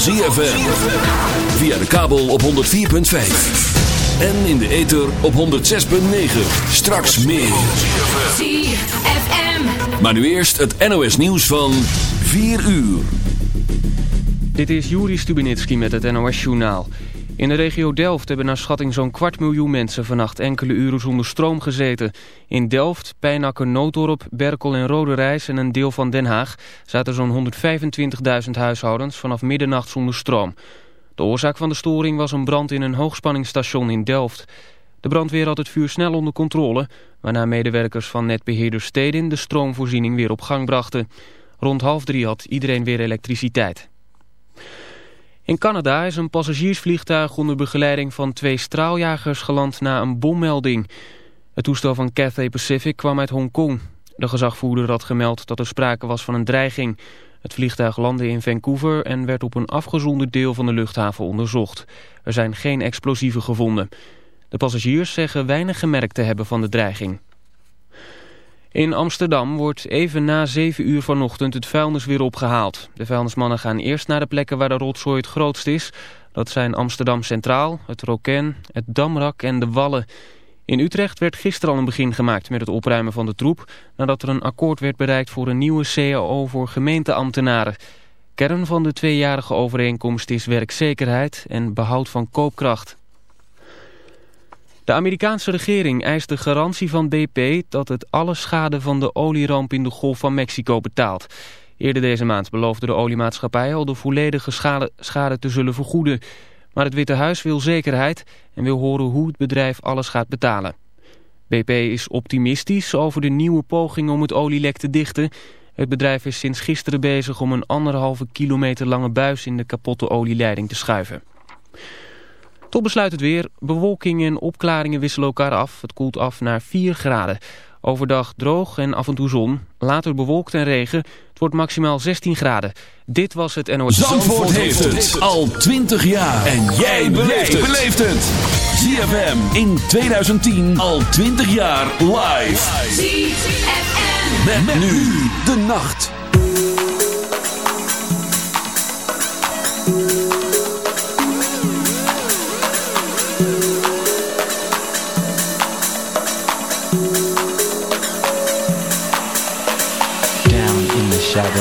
van ZFM. Via de kabel op 104.5. En in de ether op 106.9. Straks meer. ZFM. Maar nu eerst het NOS nieuws van 4 uur. Dit is Juri Stubenitski met het NOS-journaal. In de regio Delft hebben naar schatting zo'n kwart miljoen mensen vannacht enkele uren zonder stroom gezeten. In Delft, Pijnakker, Nooddorp, Berkel en Roderijs en een deel van Den Haag zaten zo'n 125.000 huishoudens vanaf middernacht zonder stroom. De oorzaak van de storing was een brand in een hoogspanningsstation in Delft. De brandweer had het vuur snel onder controle, waarna medewerkers van netbeheerder Stedin de stroomvoorziening weer op gang brachten. Rond half drie had iedereen weer elektriciteit. In Canada is een passagiersvliegtuig onder begeleiding van twee straaljagers geland na een bommelding. Het toestel van Cathay Pacific kwam uit Hongkong. De gezagvoerder had gemeld dat er sprake was van een dreiging. Het vliegtuig landde in Vancouver en werd op een afgezonderd deel van de luchthaven onderzocht. Er zijn geen explosieven gevonden. De passagiers zeggen weinig gemerkt te hebben van de dreiging. In Amsterdam wordt even na 7 uur vanochtend het vuilnis weer opgehaald. De vuilnismannen gaan eerst naar de plekken waar de rotzooi het grootst is. Dat zijn Amsterdam Centraal, het Roken, het Damrak en de Wallen. In Utrecht werd gisteren al een begin gemaakt met het opruimen van de troep... nadat er een akkoord werd bereikt voor een nieuwe CAO voor gemeenteambtenaren. Kern van de tweejarige overeenkomst is werkzekerheid en behoud van koopkracht. De Amerikaanse regering eist de garantie van BP dat het alle schade van de olieramp in de Golf van Mexico betaalt. Eerder deze maand beloofde de oliemaatschappij al de volledige schade, te zullen vergoeden. Maar het Witte Huis wil zekerheid en wil horen hoe het bedrijf alles gaat betalen. BP is optimistisch over de nieuwe poging om het olielek te dichten. Het bedrijf is sinds gisteren bezig om een anderhalve kilometer lange buis in de kapotte olieleiding te schuiven. Tot besluit het weer. Bewolking en opklaringen wisselen elkaar af. Het koelt af naar 4 graden. Overdag droog en af en toe zon. Later bewolkt en regen. Het wordt maximaal 16 graden. Dit was het NOS. Zandvoort heeft het al 20 jaar. En jij beleeft het. ZFM in 2010 al 20 jaar live. ZFM. Met, nu de nacht.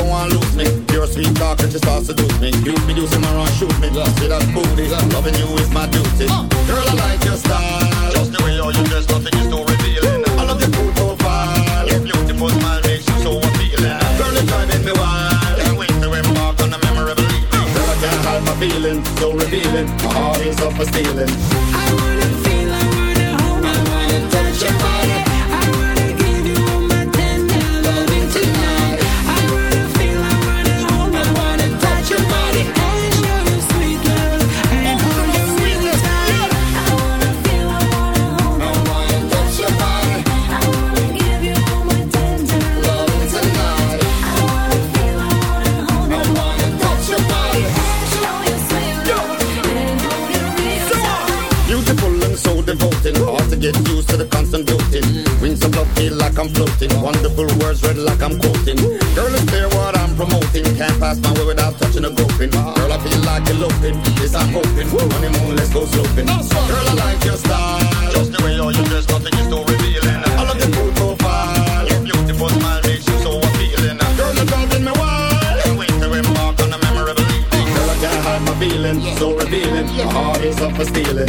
don't want lose me. Your sweet talk and she starts to do me. You be using around, shoot me. Love. See that booty, Love. loving you is my duty. Uh. Girl, I like your style. Just the way all you dress, nothing is too revealing. Woo. I love your cool profile. Your beautiful smile makes you so appealing. Girl, it's driving me wild. Can't wait to embark on a memorable evening. Uh. Girl, I can't hide my feelings, so revealing. My heart is up for stealing. I wanna it's red like I'm quoting. Girl, it's clear what I'm promoting. Can't pass my way without touching a groping. Girl, I feel like eloping. Yes, I'm hoping. Honeymoon, let's go sloping. Girl, I like your style. Just the way all you dress, nothing is so revealing. I love your cool profile. Your beautiful smile makes you so appealing. Girl, you're driving me wild. Can't wait to embark on a memorable evening. Girl, I can't hide my feelings. So revealing. My heart is up for stealing.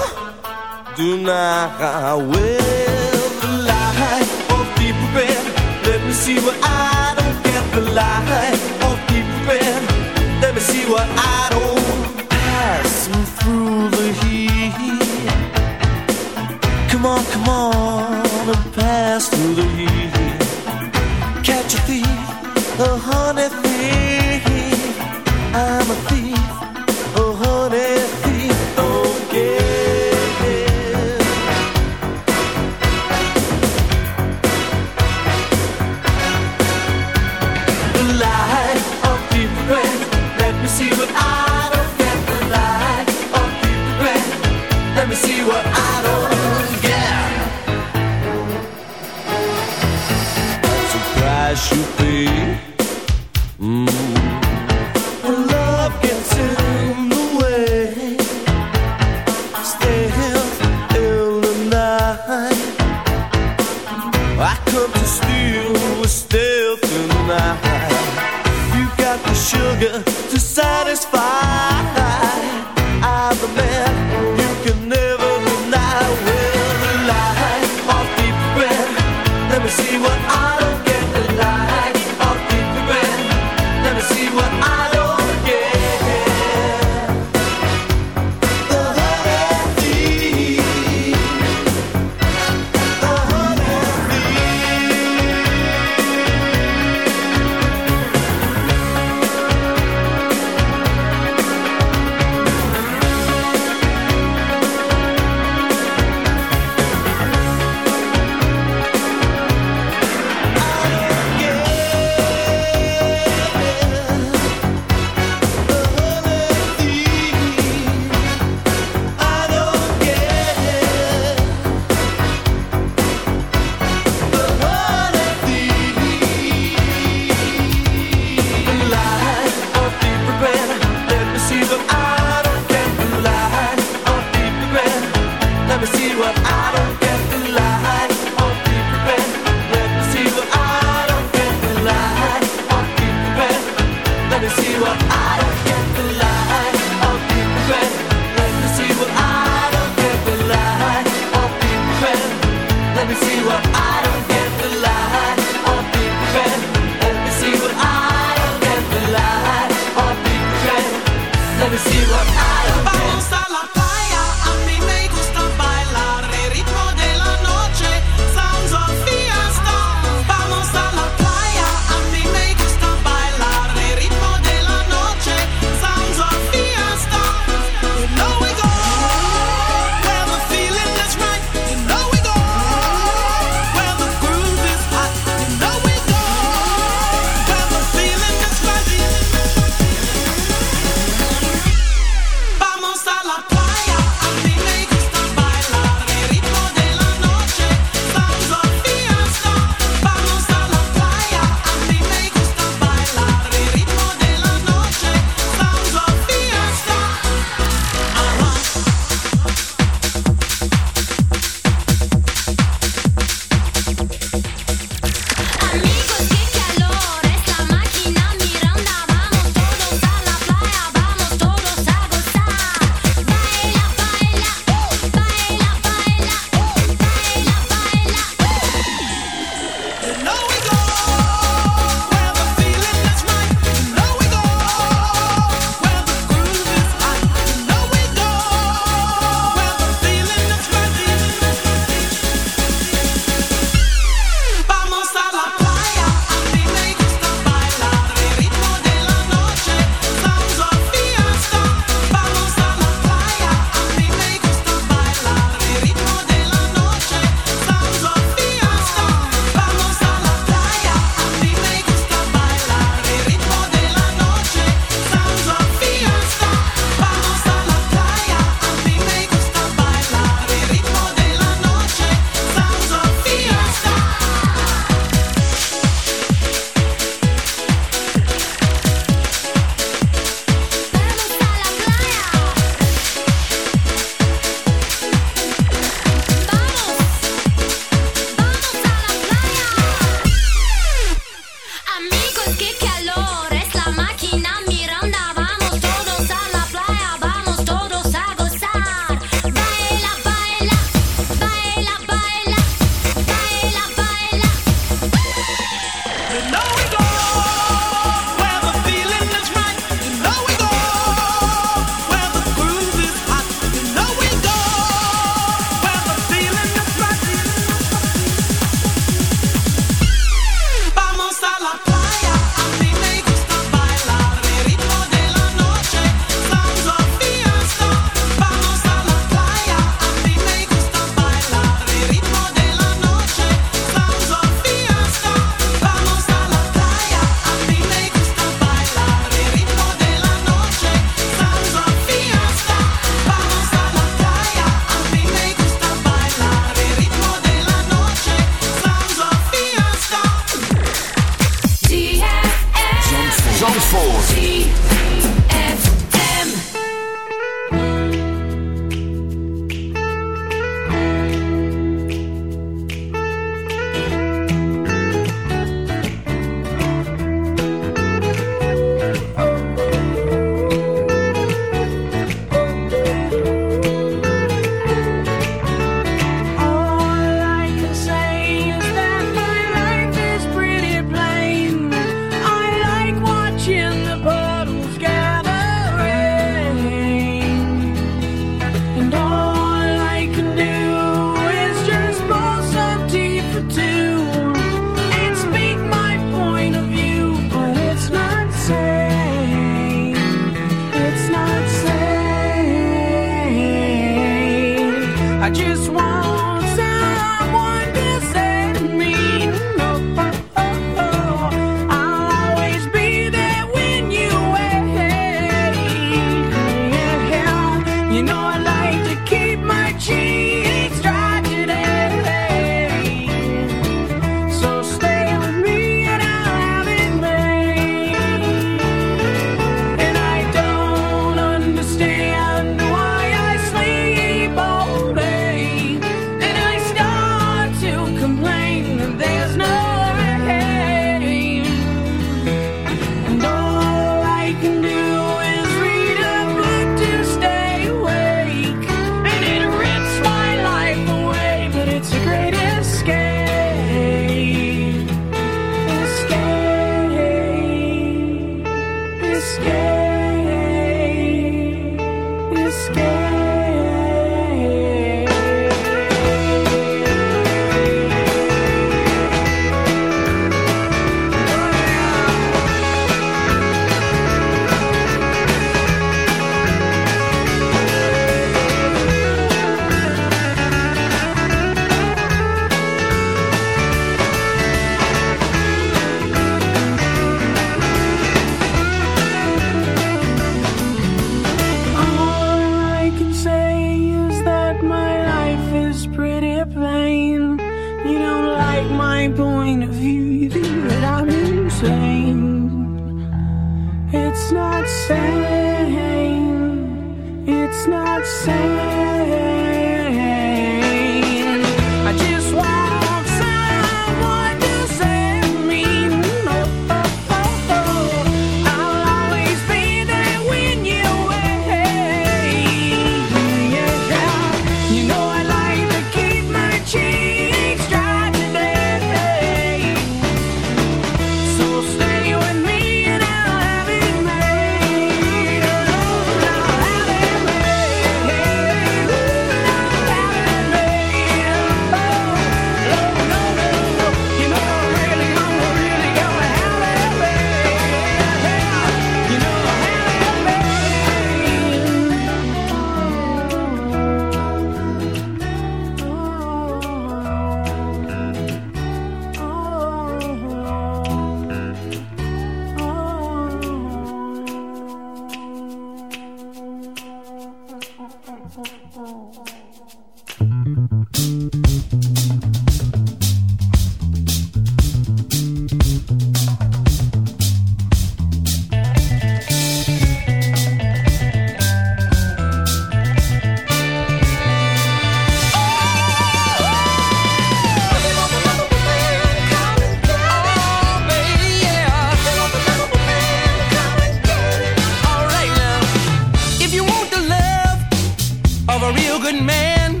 of a real good man.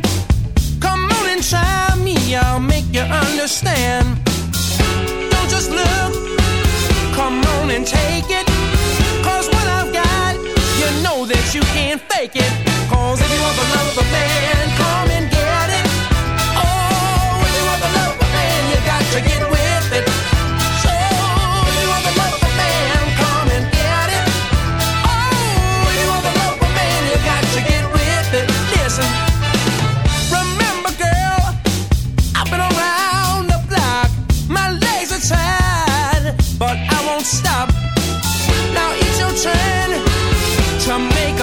Come on and try me, I'll make you understand. Don't just look, come on and take it. Cause what I've got, you know that you can't fake it. Cause if you want the love of a man, come and get it.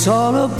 It's all about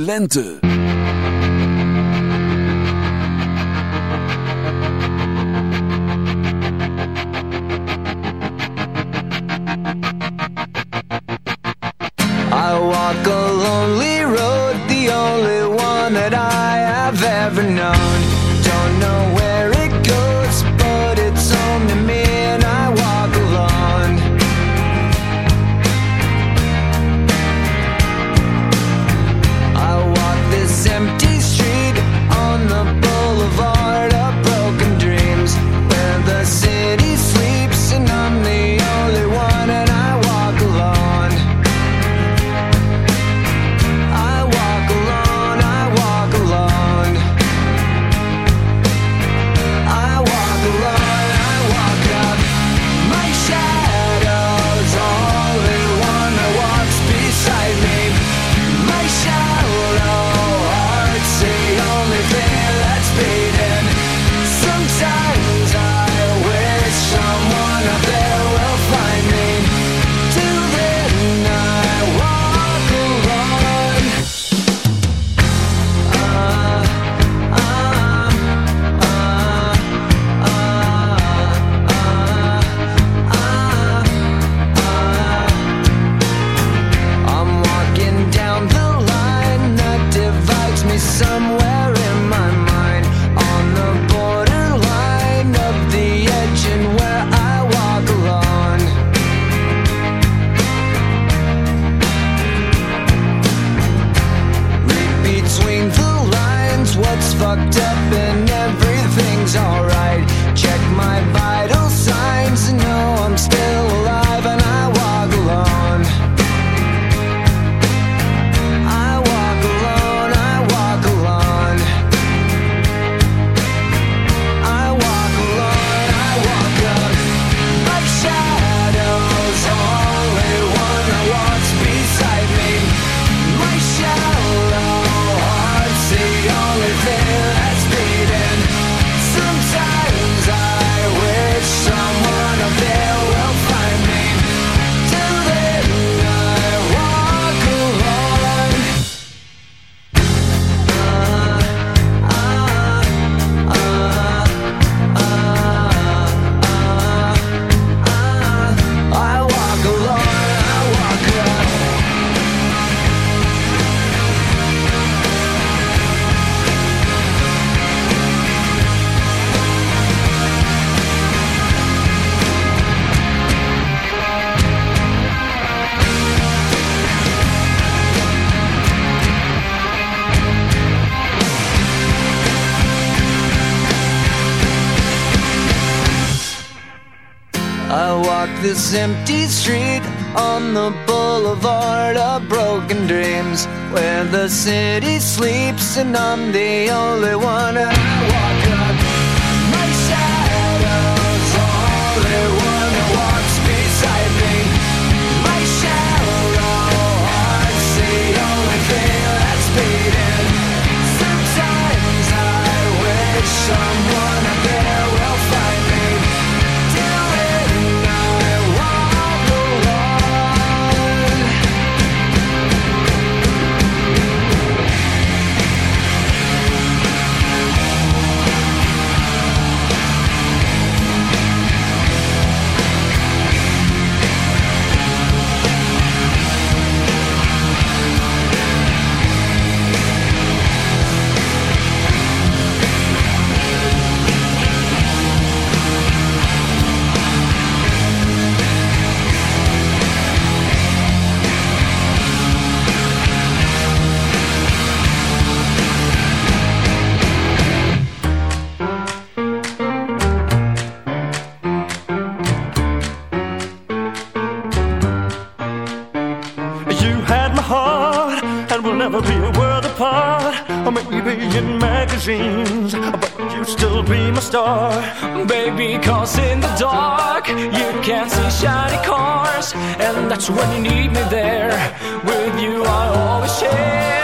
lente. this empty street on the boulevard of broken dreams where the city sleeps and I'm the only one. I walk up my shadow's only one that walks beside me. My shallow heart's the only thing that's beating. Sometimes I wish someone Cause in the dark you can't see shiny cars. And that's when you need me there. With you I always share.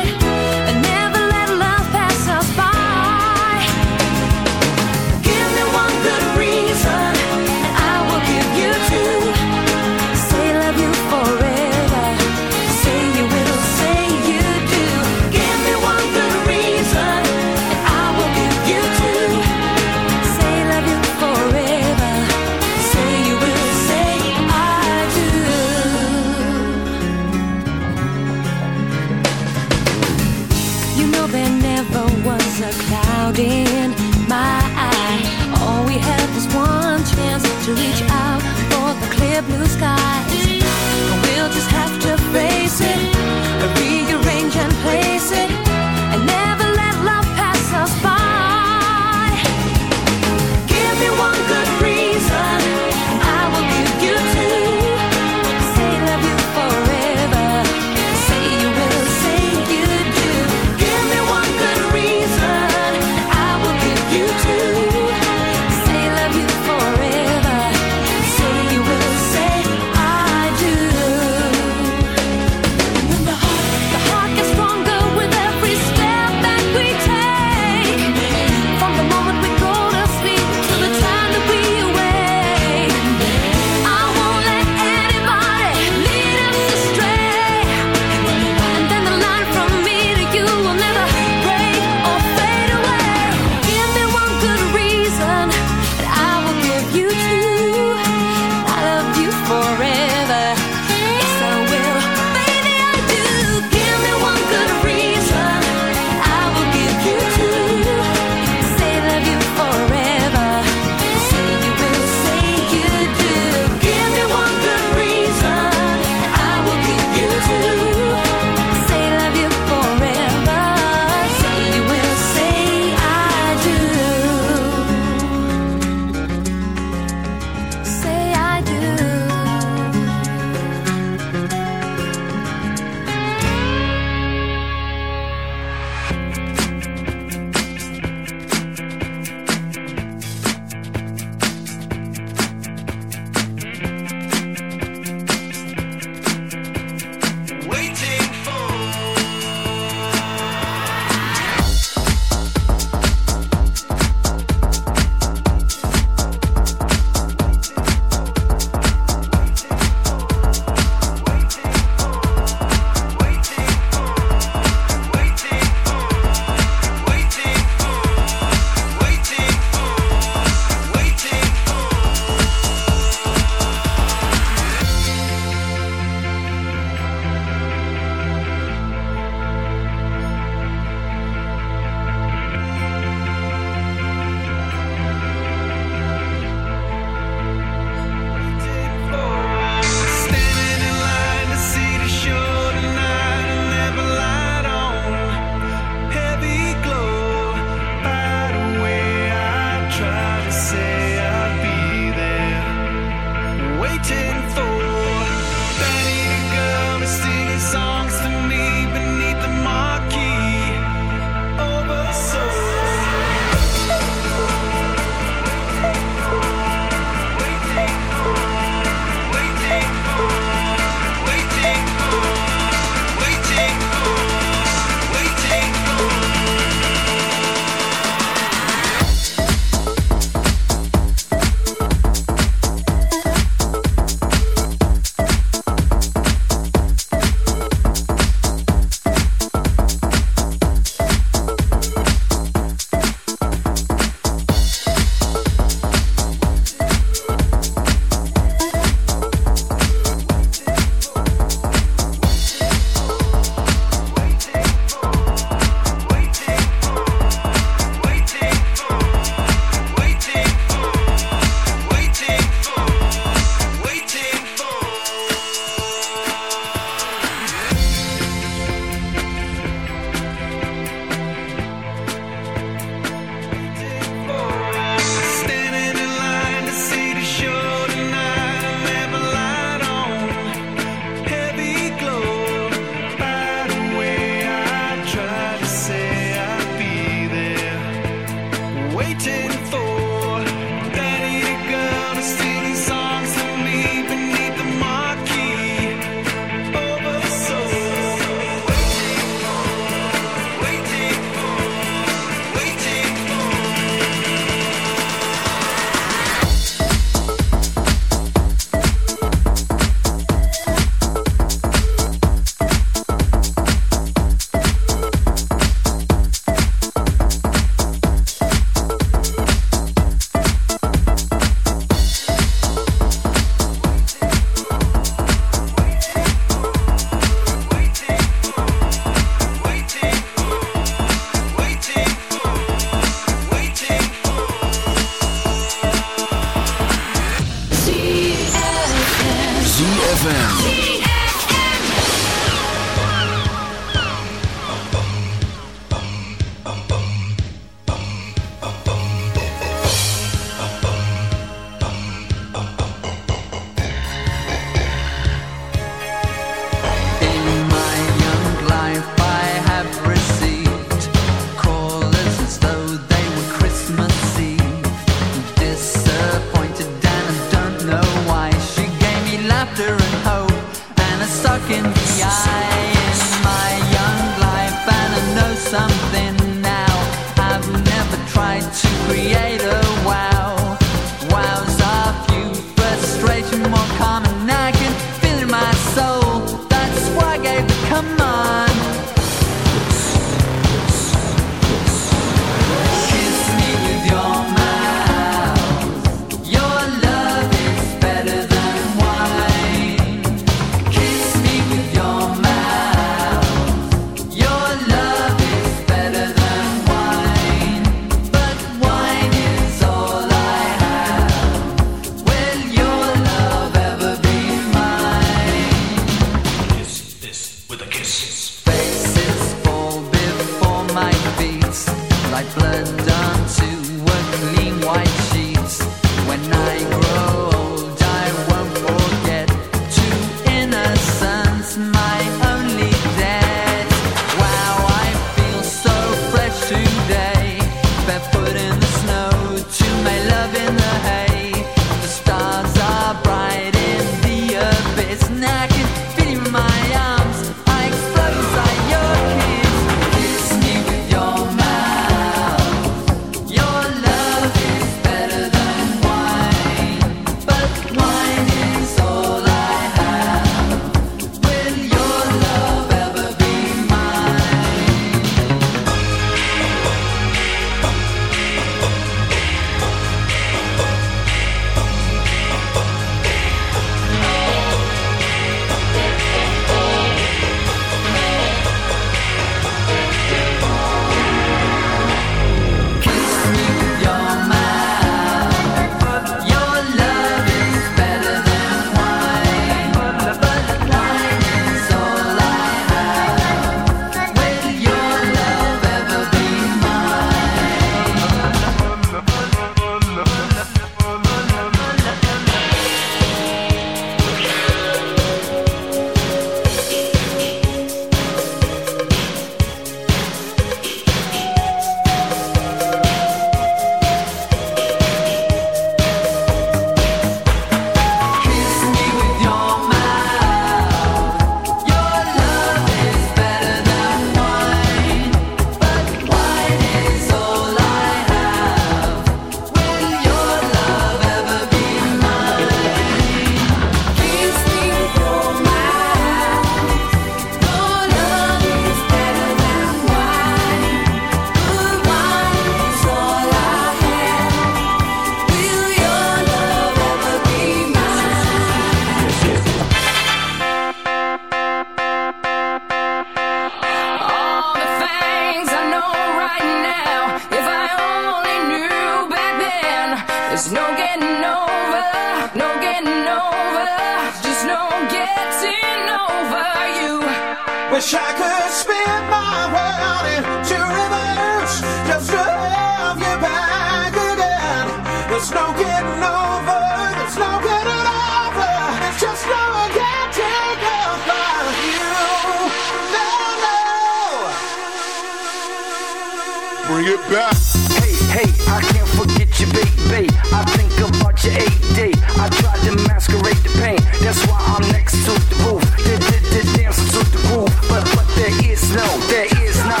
bring it back. Hey, hey, I can't forget you, baby. I think about your eight day. I tried to masquerade the pain. That's why I'm next to the roof. The, the, the dance to the roof. But, but there is no, there is no.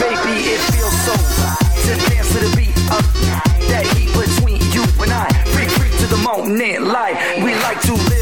Baby, it feels so right to dance to the beat of that heat between you and I. Free, free to the moment, light. We like to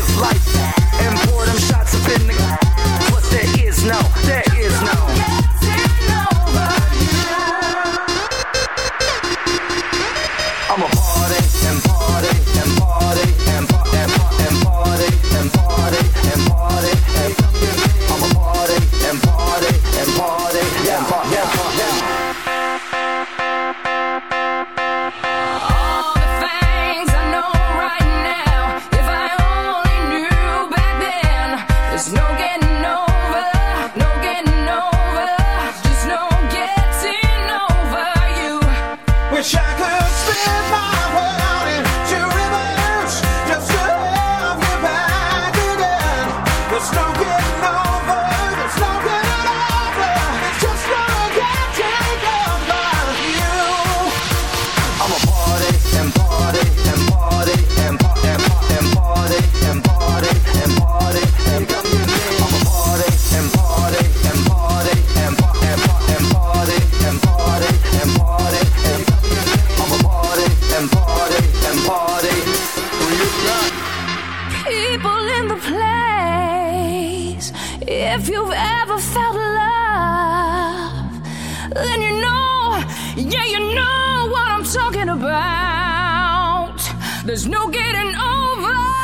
then you know, yeah, you know what I'm talking about. There's no getting over.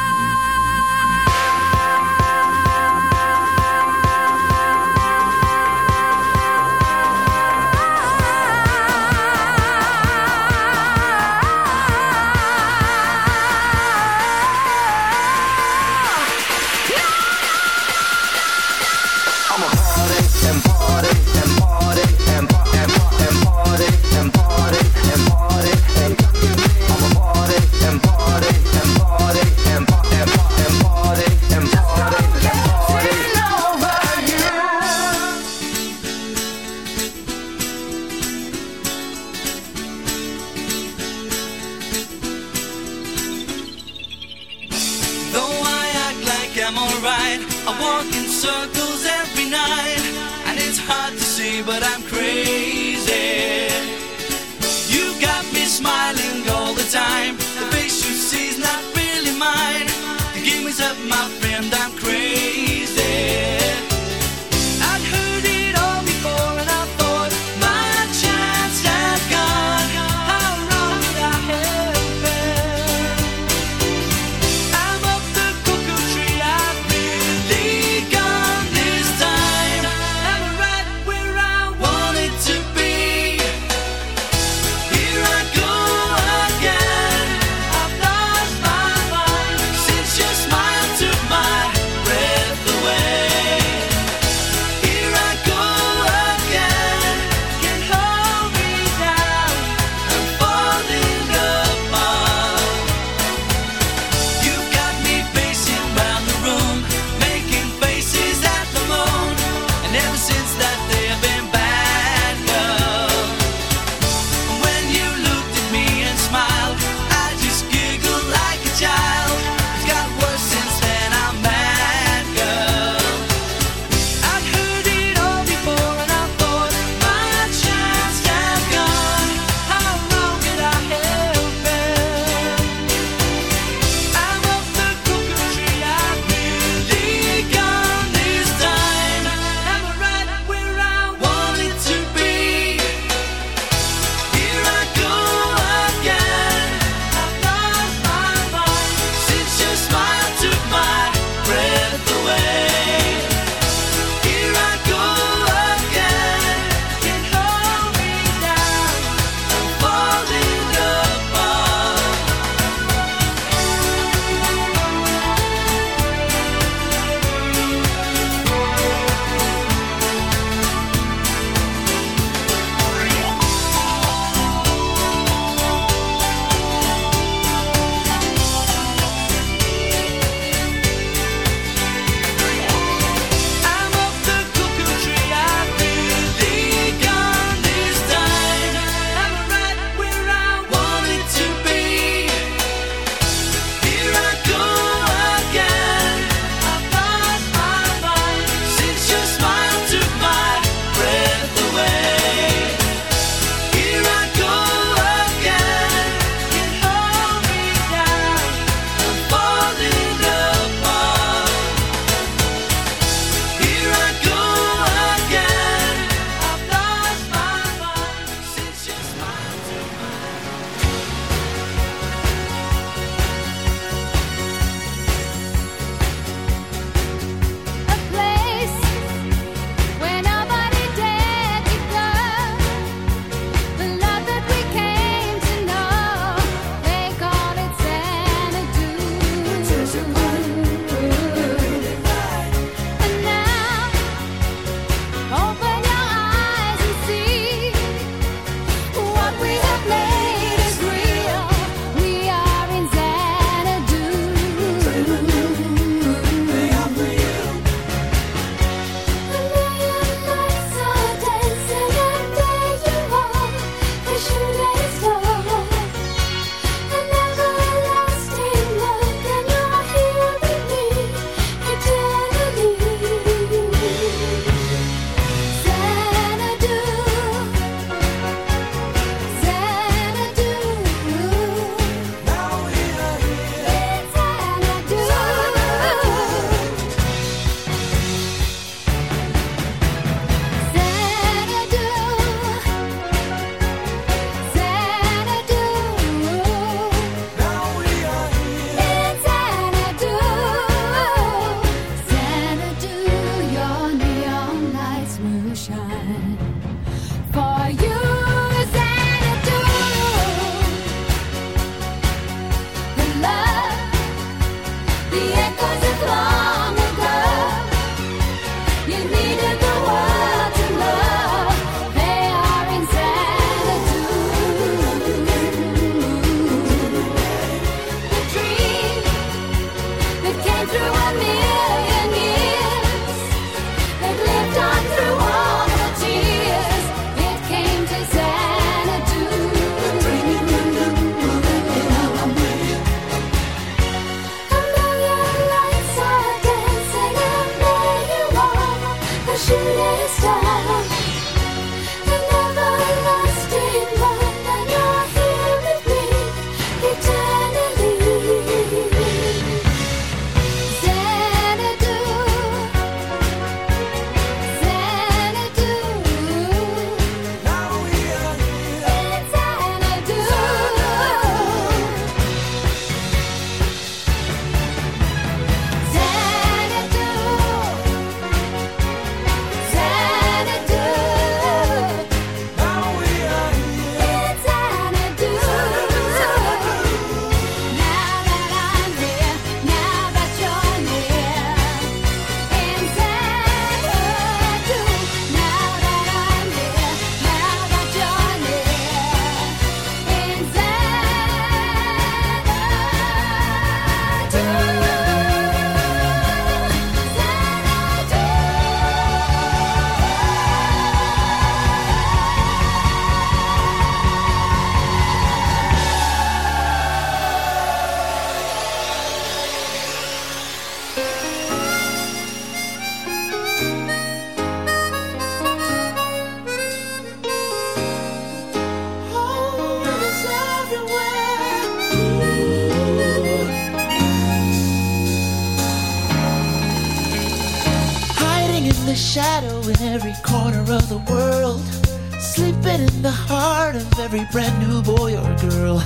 every brand new boy or girl.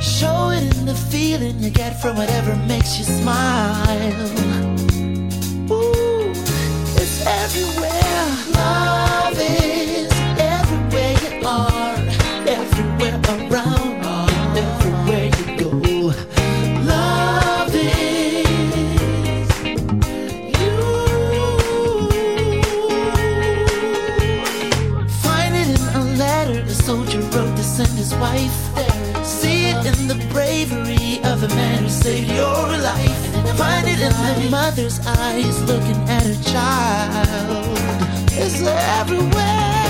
Show it in the feeling you get from whatever makes you smile. Ooh, it's everywhere. Love is. bravery of the man who saved your life. Find it in the mother's eyes looking at her child. It's everywhere.